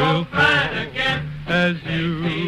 We'll fall. again. as you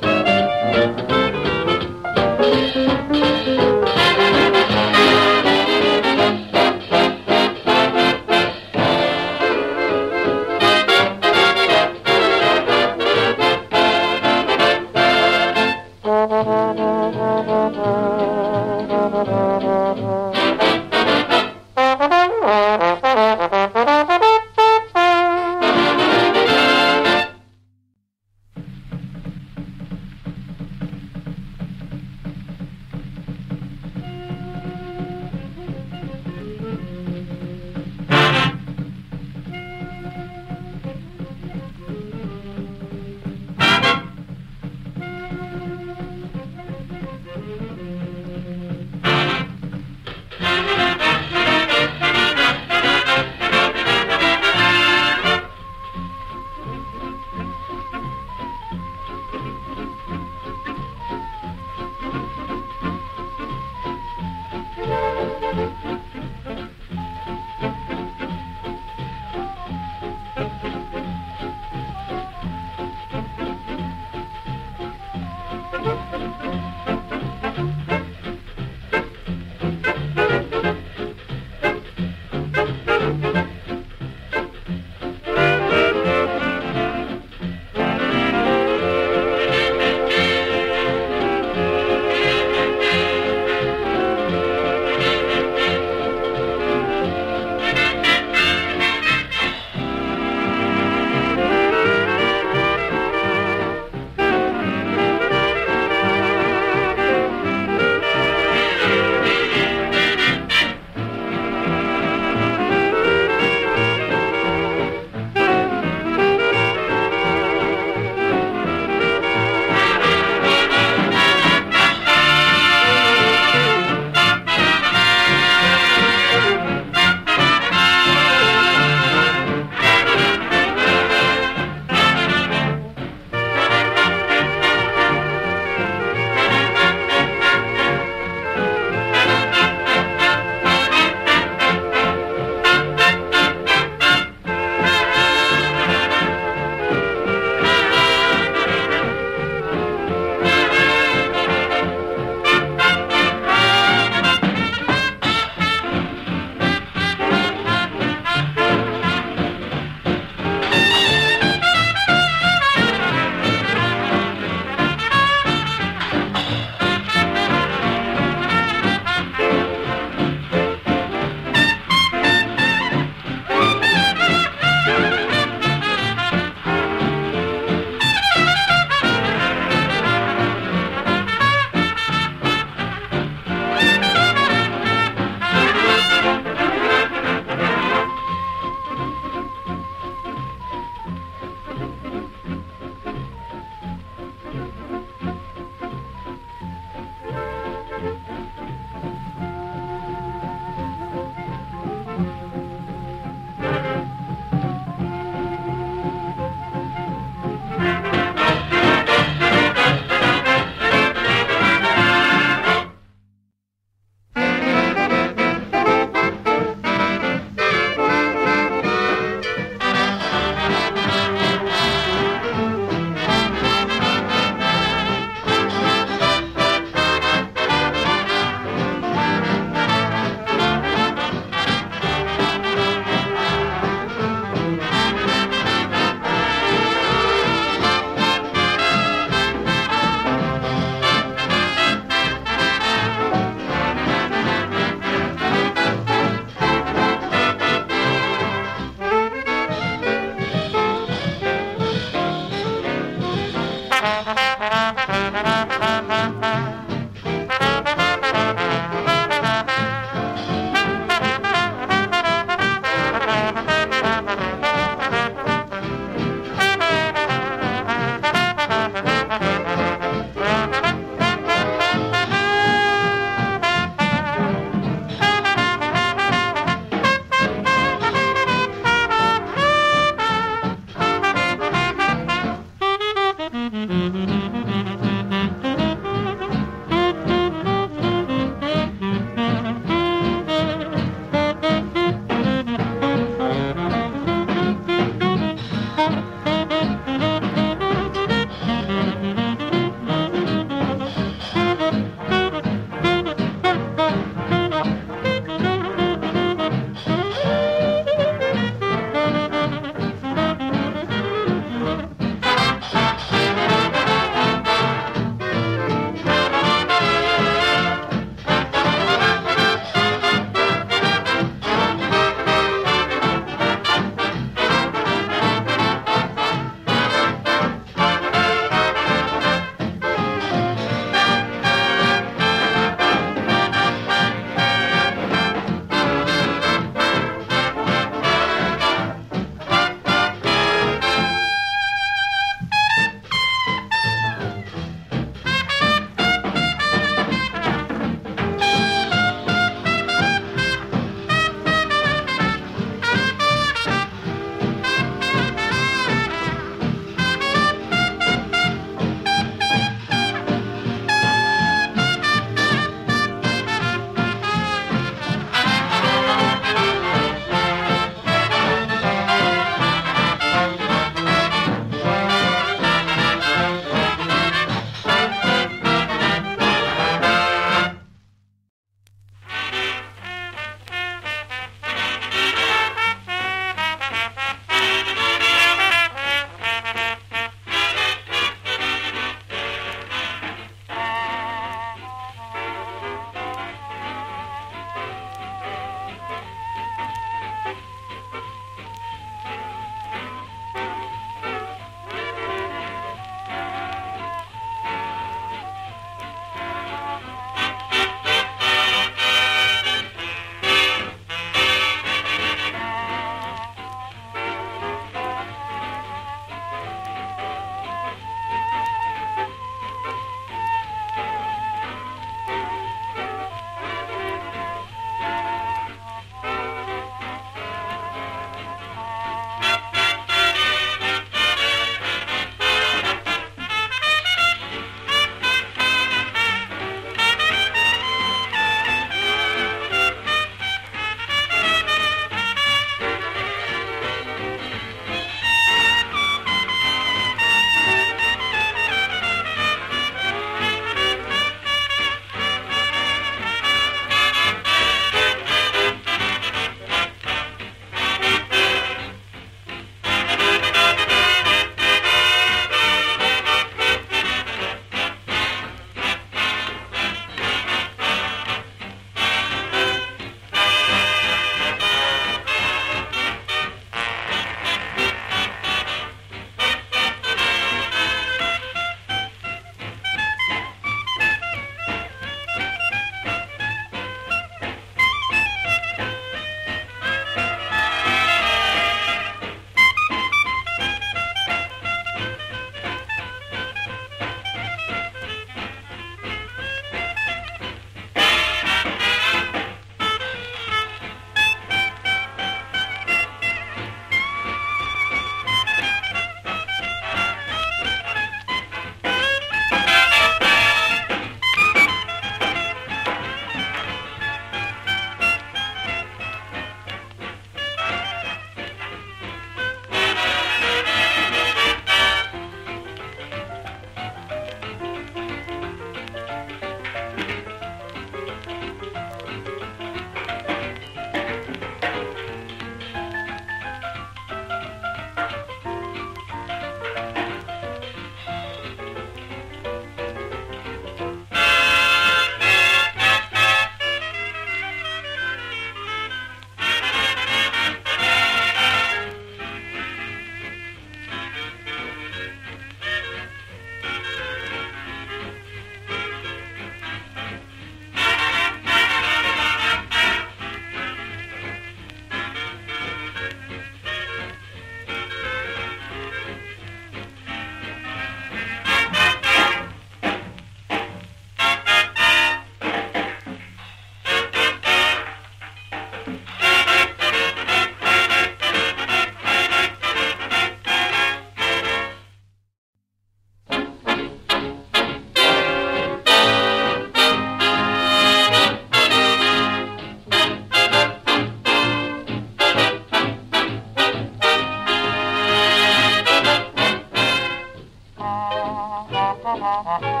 Uh-huh.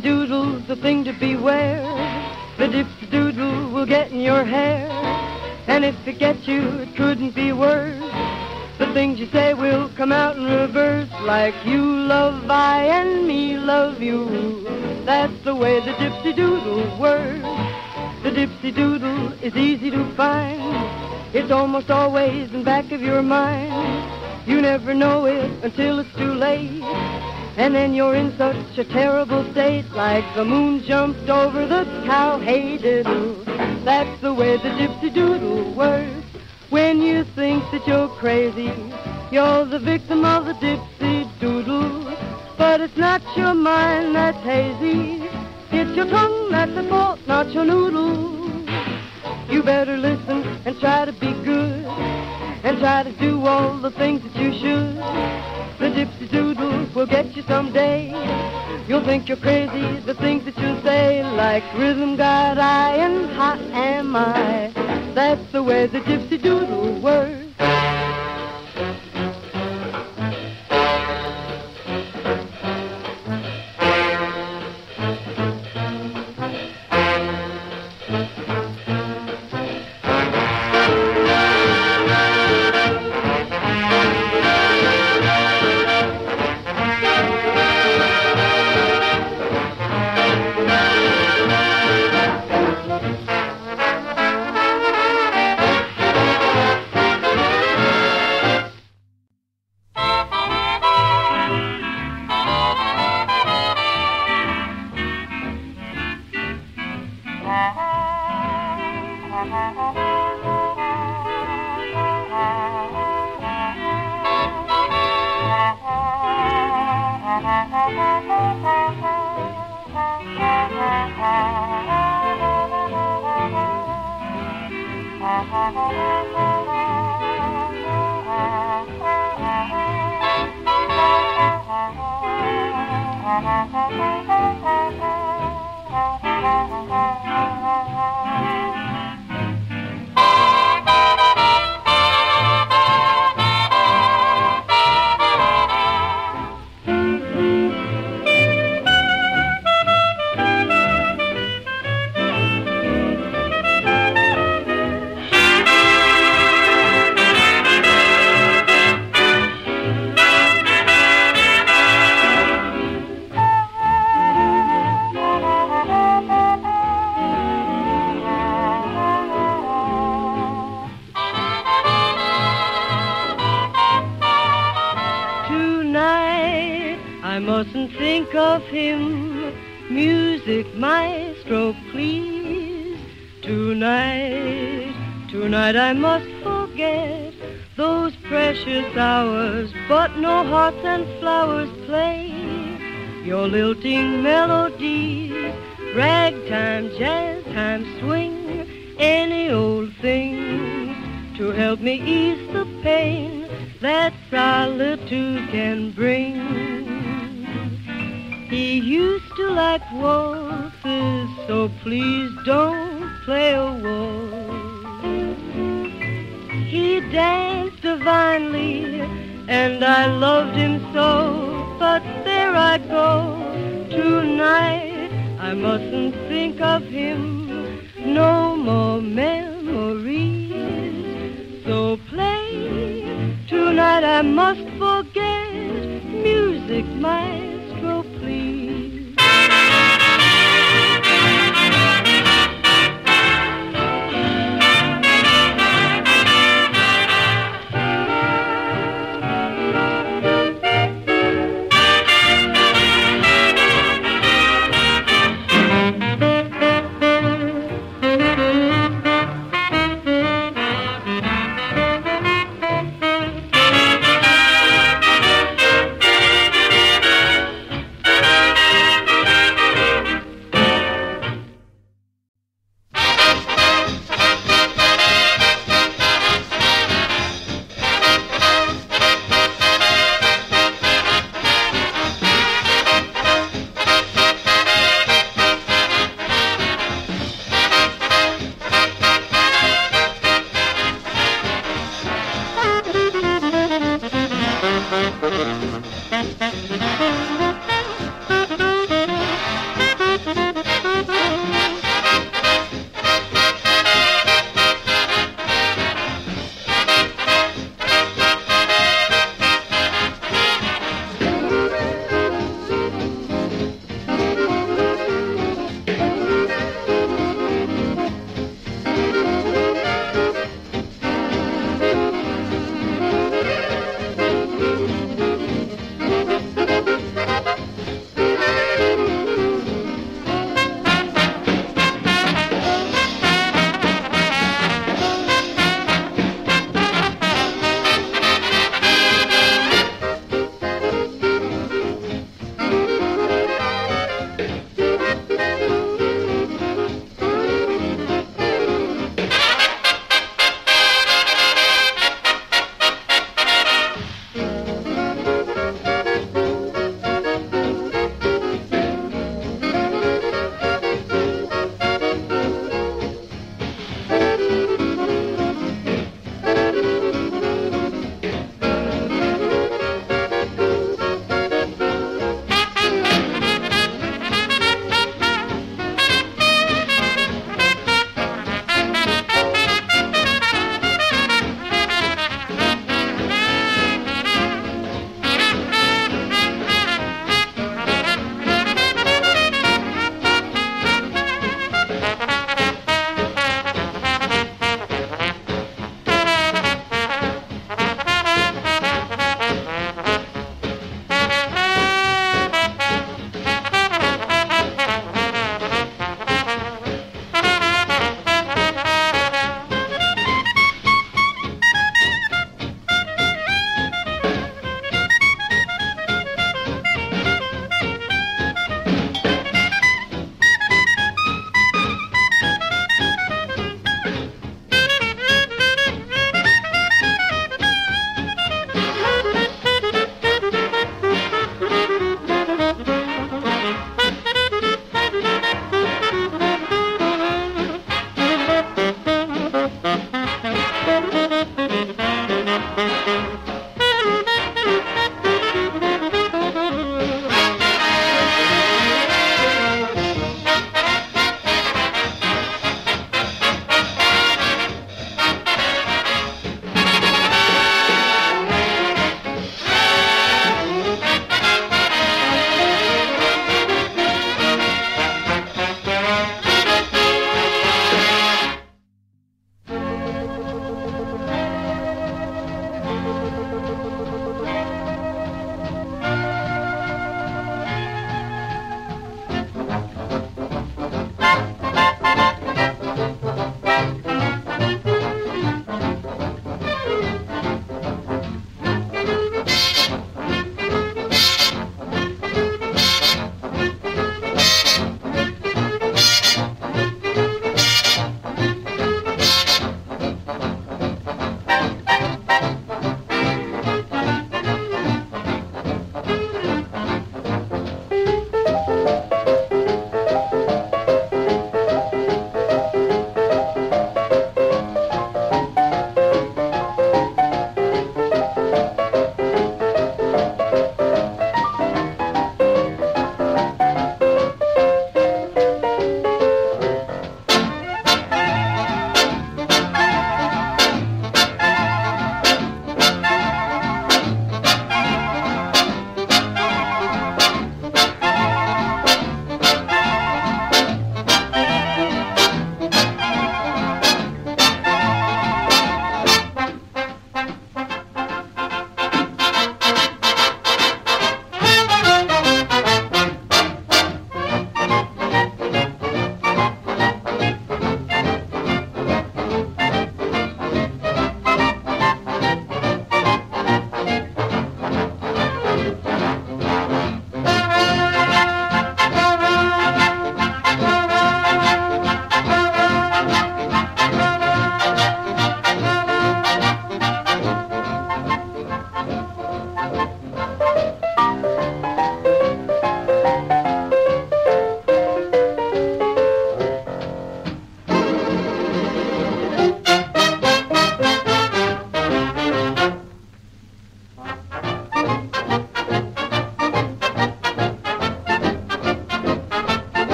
Doodle's the thing to beware. The dipsy doodle will get in your hair. And if it gets you, it couldn't be worse. The things you say will come out in reverse, like you love I and me love you. That's the way the dipsy doodle works. The dipsy doodle is easy to find. It's almost always in back of your mind. You never know it until it's too late. And then you're in such a terrible state, like the moon jumped over the cow. Hey diddle, that's the way the dipsy doodle works. When you think that you're crazy, you're the victim of the dipsy doodle. But it's not your mind that's hazy, it's your tongue that's at fault, not your noodle. You better listen and try to be good, and try to do all the things that you should. The dipsy doodle will get you someday. You'll think you're crazy, the things that you'll say, like rhythm got I and hot am I. That's the way the dipsy doodle works.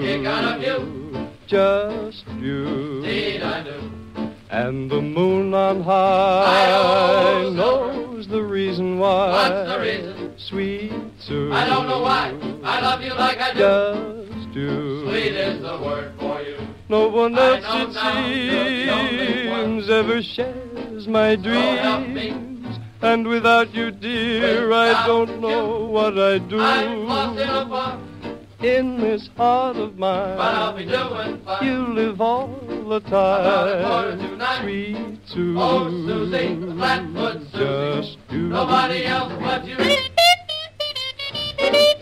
I get a kick out of Sue, just you. Indeed I do. And the moon on high knows the reason why. What's the reason? Sweet Sue. I don't know why. I love you like I do. Just you. Sweet is the word for you. No one else, it you're the only one. seems, ever shares my dreams. And without you, dear, I don't know you, what I'd do. I'm lost in a in this heart of mine. but I'll be doing fine. You live all the About a quarter time, to nine. sweet Sue. Oh, Susie, Flatfoot Susie. Just you. Nobody else but you.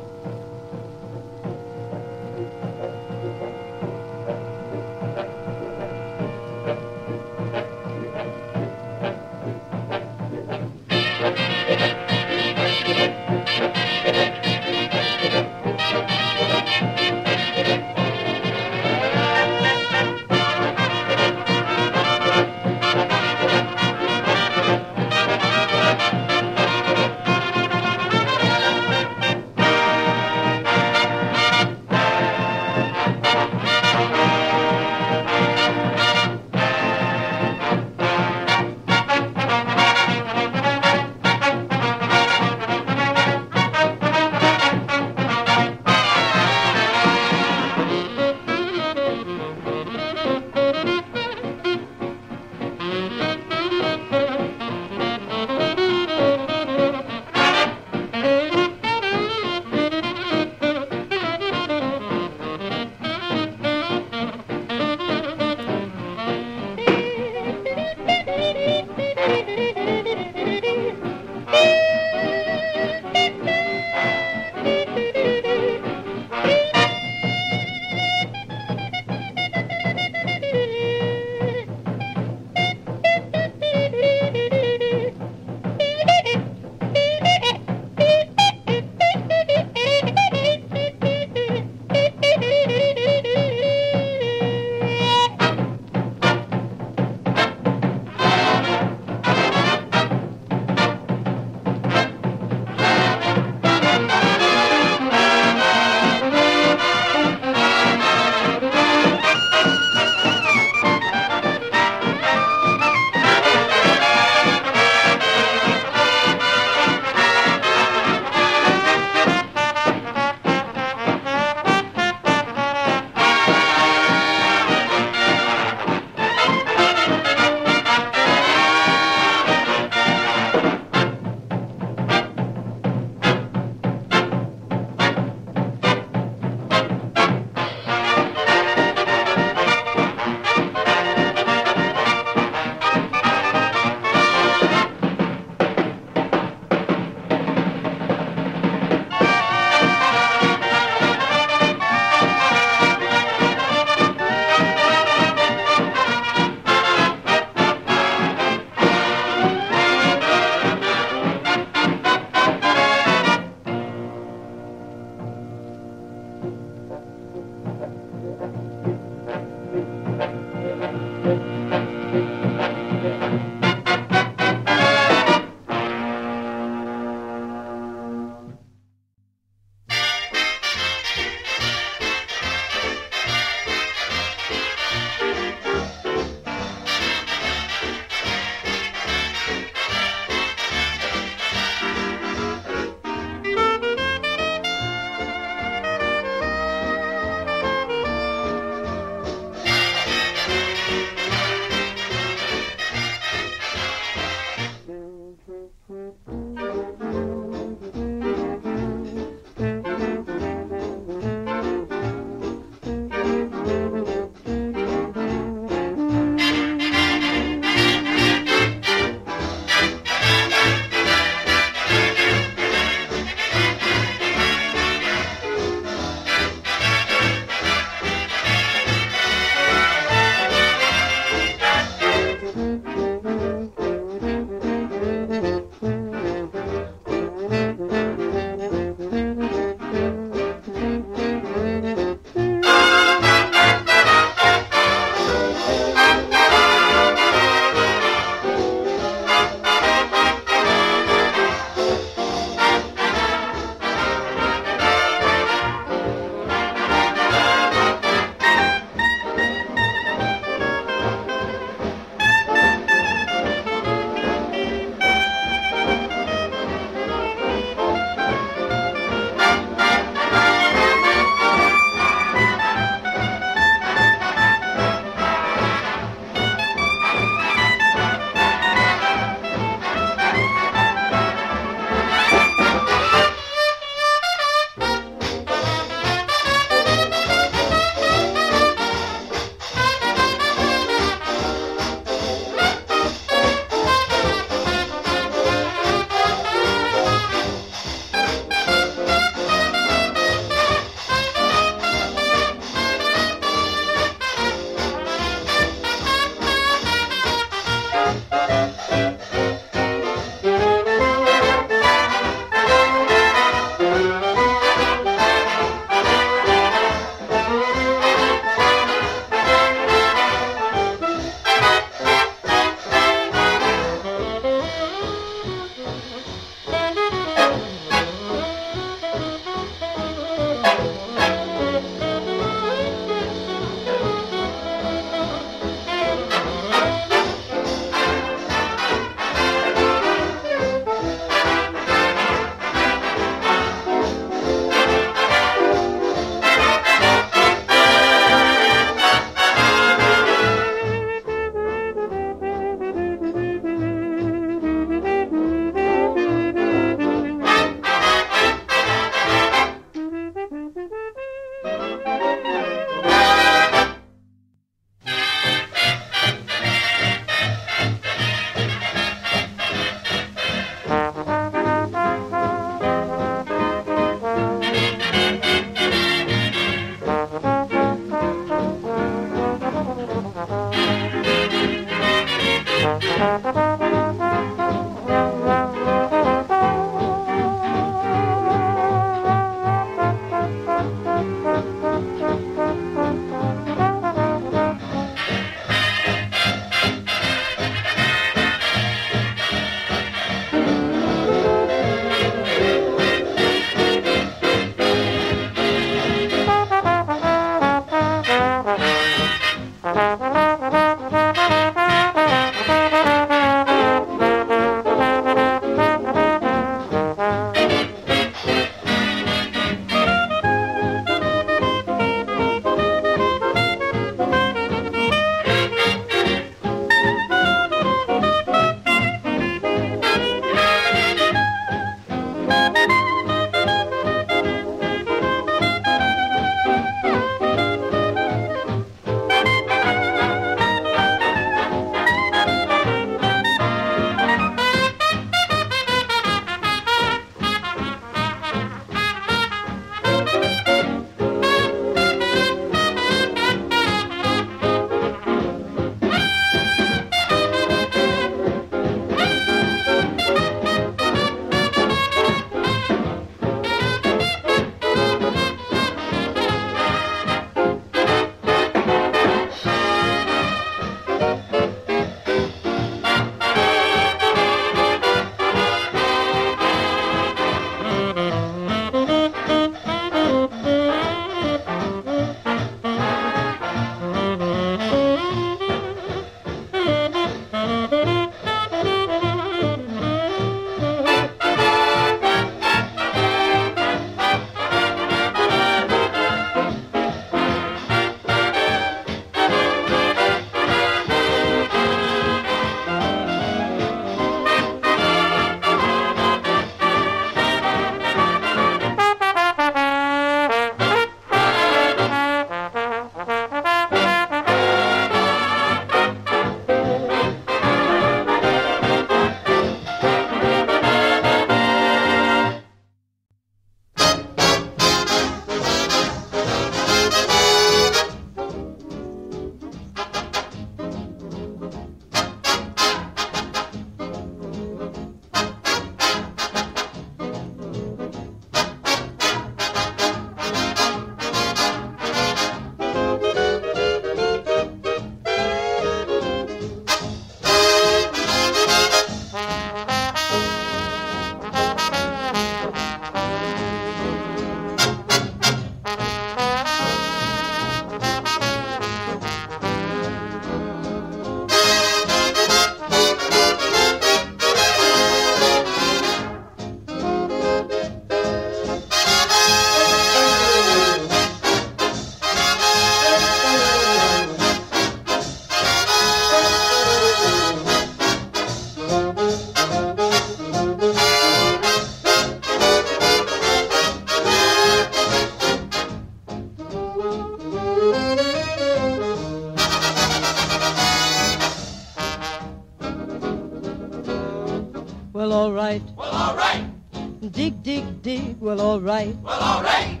Well, all right. Well, all right.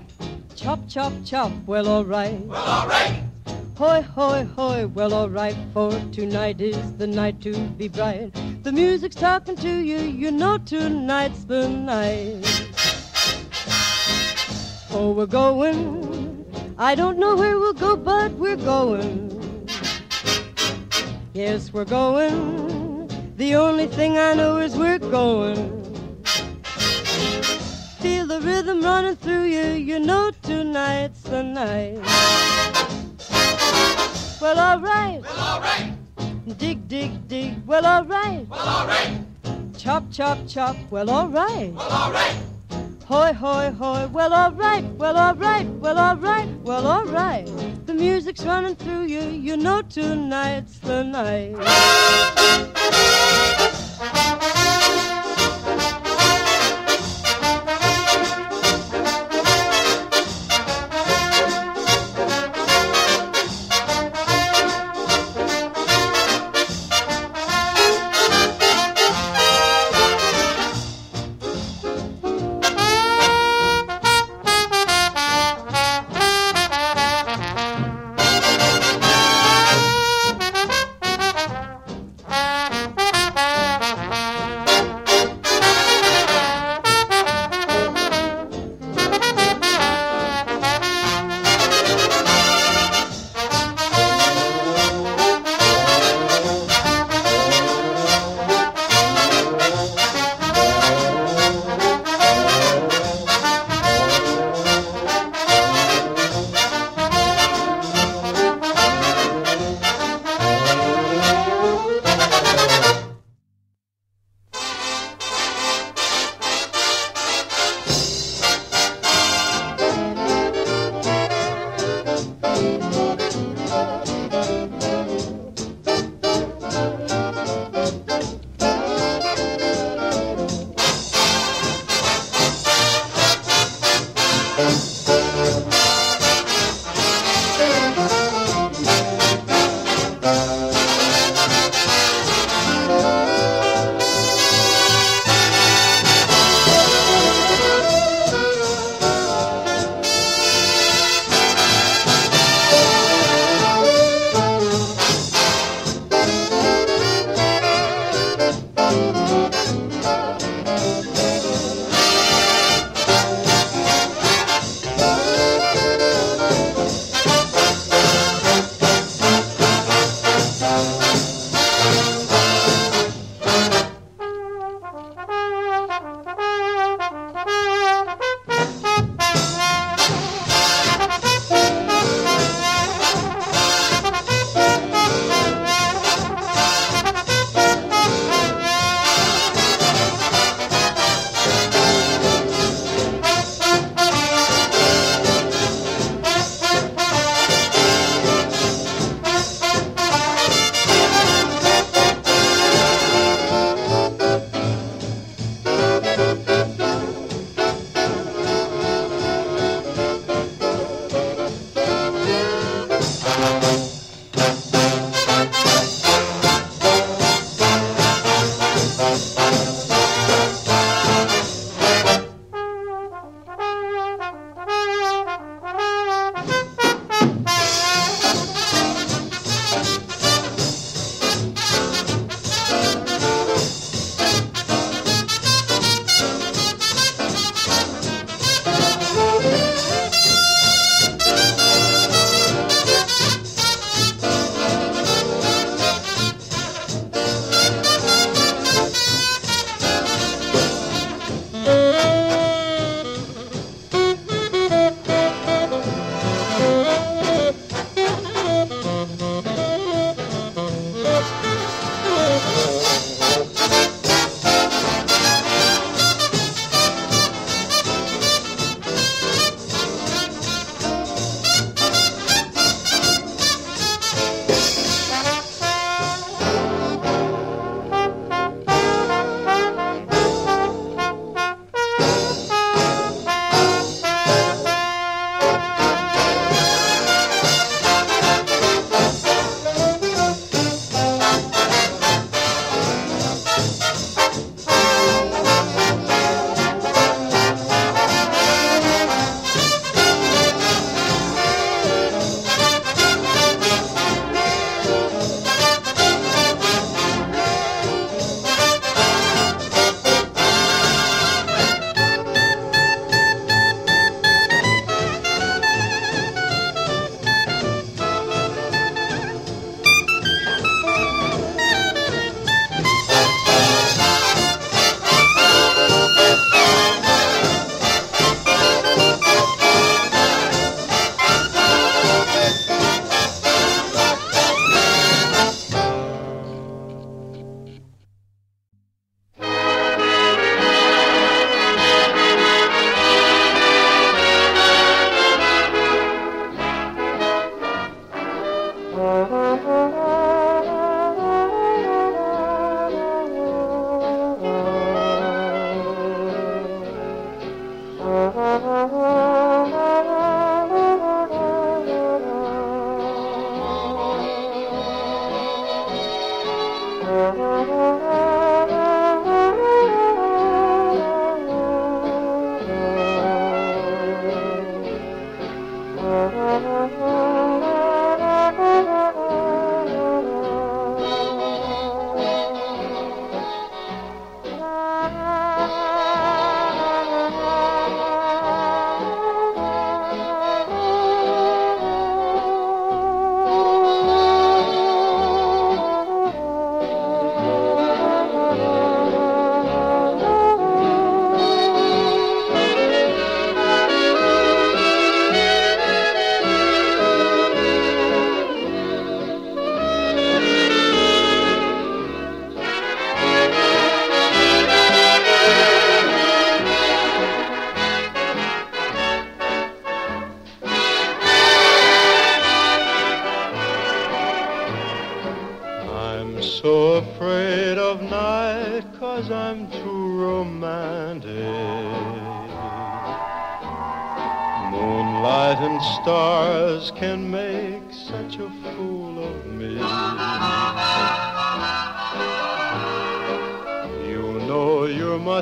Chop, chop, chop. Well, all right. Well, all right. Hoy, hoy, hoy. Well, all right. For tonight is the night to be bright. The music's talking to you. You know tonight's the night. Oh, we're going. I don't know where we'll go, but we're going. Yes, we're going. The only thing I know is we're going. Feel the rhythm running through you. You know tonight's the night. Well, all right. Well, all right. Dig, dig, dig. Well, all right. Well, all right. Chop, chop, chop. Well, all right. Well, all right. Hoy, hoy, hoy. Well, all right. Well, all right. Well, all right. Well, all right. The music's running through you. You know tonight's the night.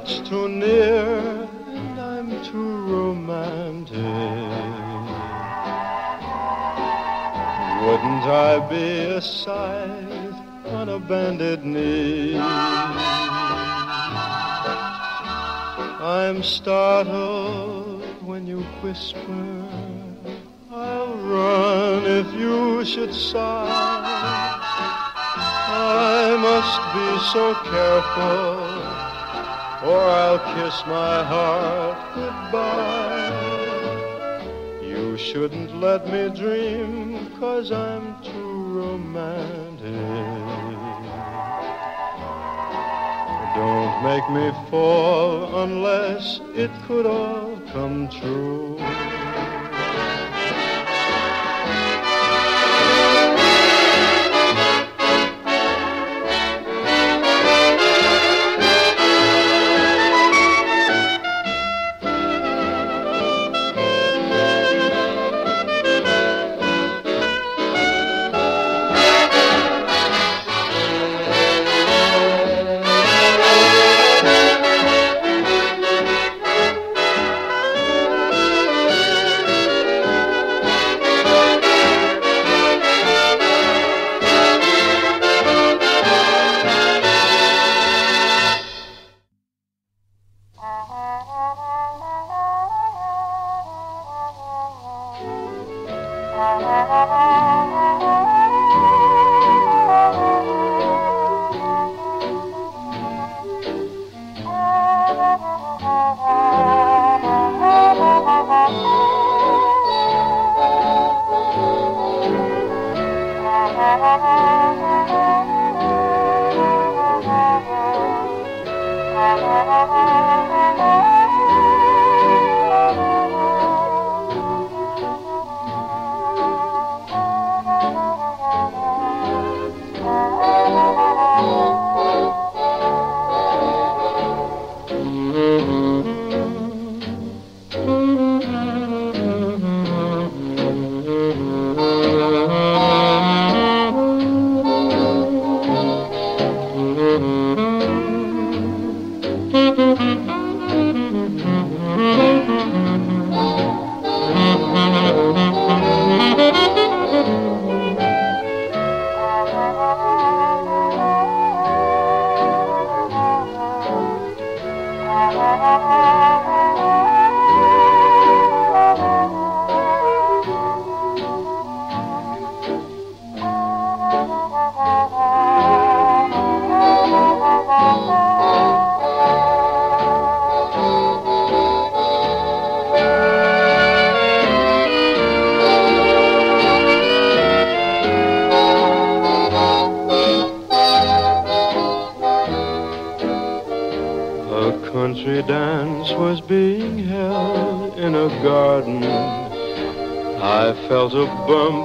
Much too near and I'm too romantic. Wouldn't I be a sight on a bended knee? I'm startled when you whisper. I'll run if you should sigh. I must be so careful, or I'll kiss my heart goodbye. You shouldn't let me dream, cause I'm too romantic. Don't make me fall unless it could all come true.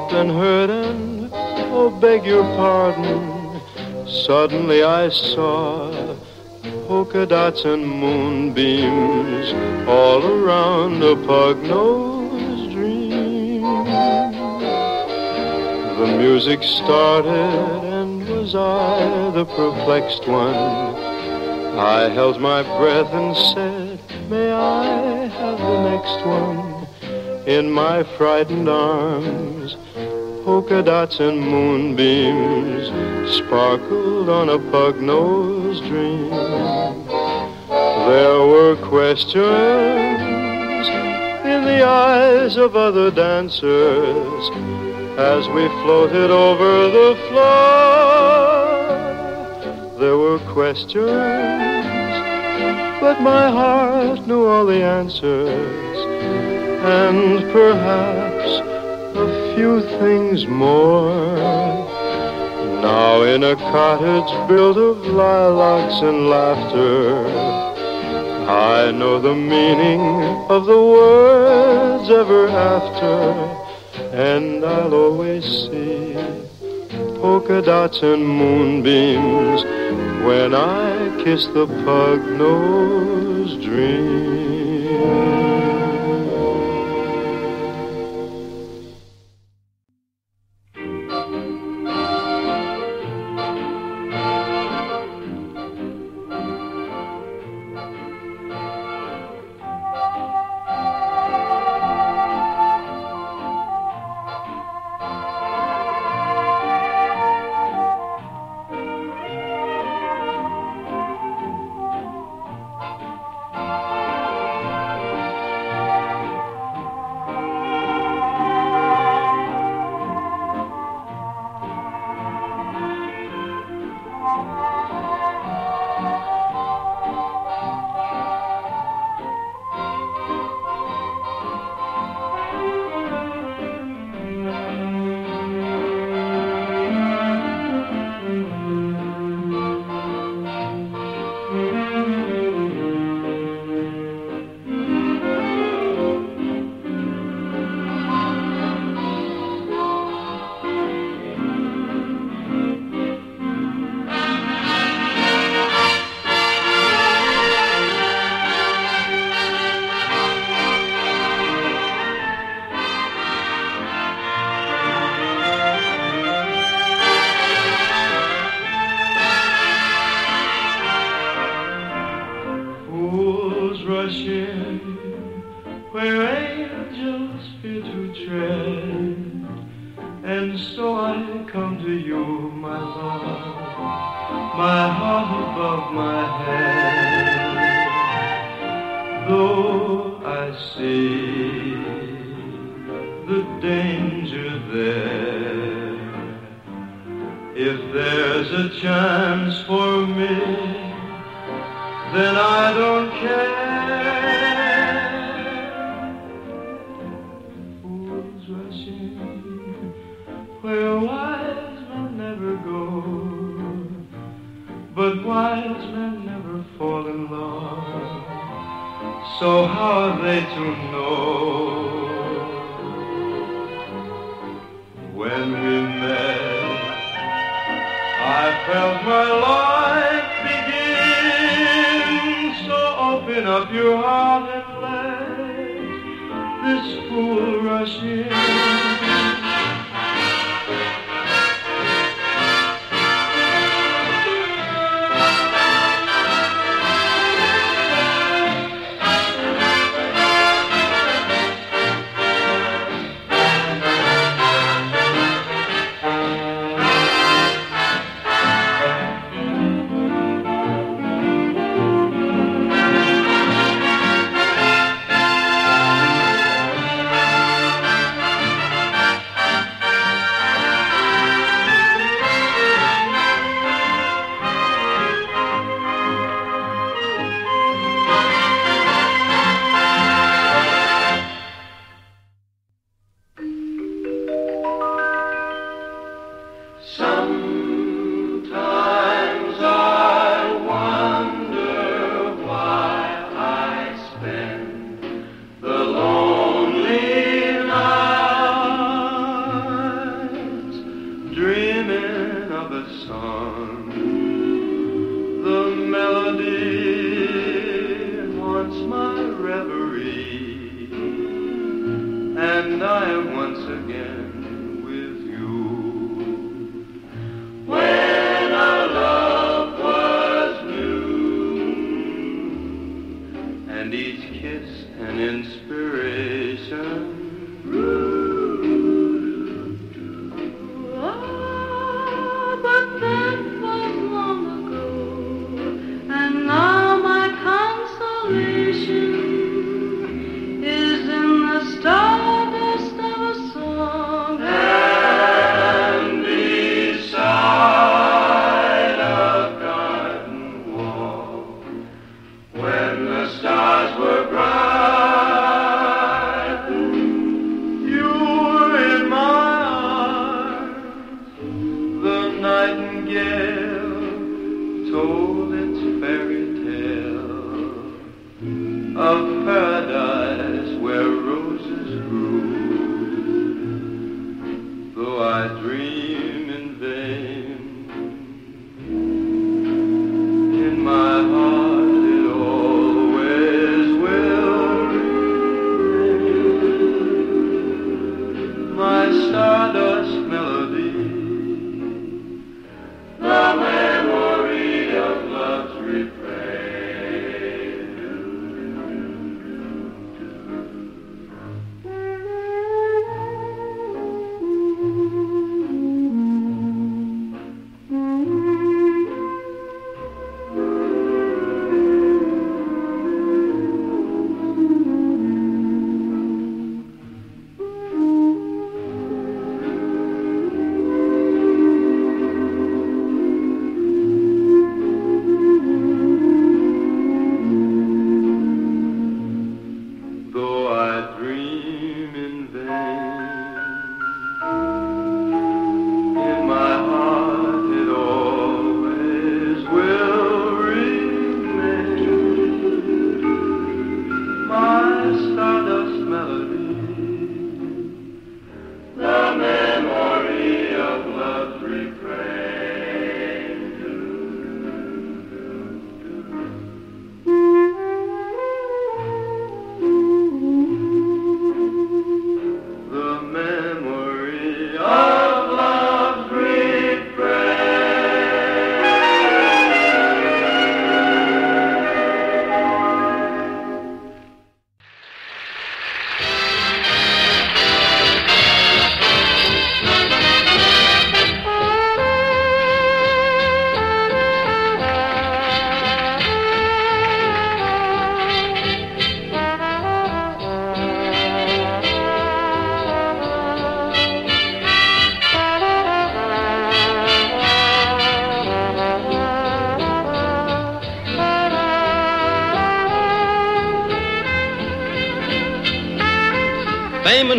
Bump and oh, beg your pardon. Suddenly I saw polka dots and moonbeams all around a pug-nosed dream. The music started and was I the perplexed one. I held my breath and said, May I have the next one? In my frightened arms, polka dots and moonbeams sparkled on a pug-nosed dream. There were questions in the eyes of other dancers as we floated over the floor. There were questions, but my heart knew all the answers, and perhaps few things more. Now in a cottage built of lilacs and laughter, I know the meaning of the words ever after and I'll always see polka dots and moonbeams when I kiss the pug-nosed dream.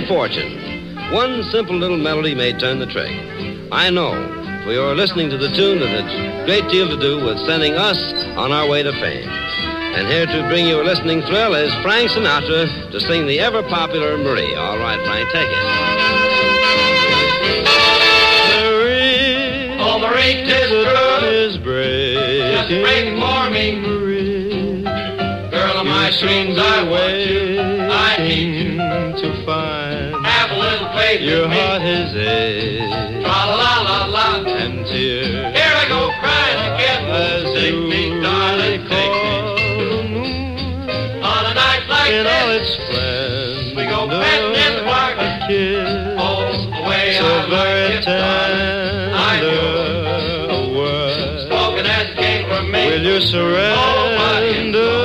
Fortune. One simple little melody may turn the trick. I know, for you're listening to the tune that has a great deal to do with sending us on our way to fame. And here to bring you a listening thrill is Frank Sinatra to sing the ever popular Marie. All right, Frank, take it. Marie, Oh, Marie, 'tis the dawn is breaking. Just break for me. Marie, Girl of my dreams, I want you. I need a your me. heart is ache Tra la la la la. and tears. Here I go crying again. As Take me, darling, take me. recall the moon On a night like in all this, its splendor. We go petting in the park. A kiss oh, the way so I very like it. I tender. A word. Spoken as it came from me. Will you Oh, my surrender?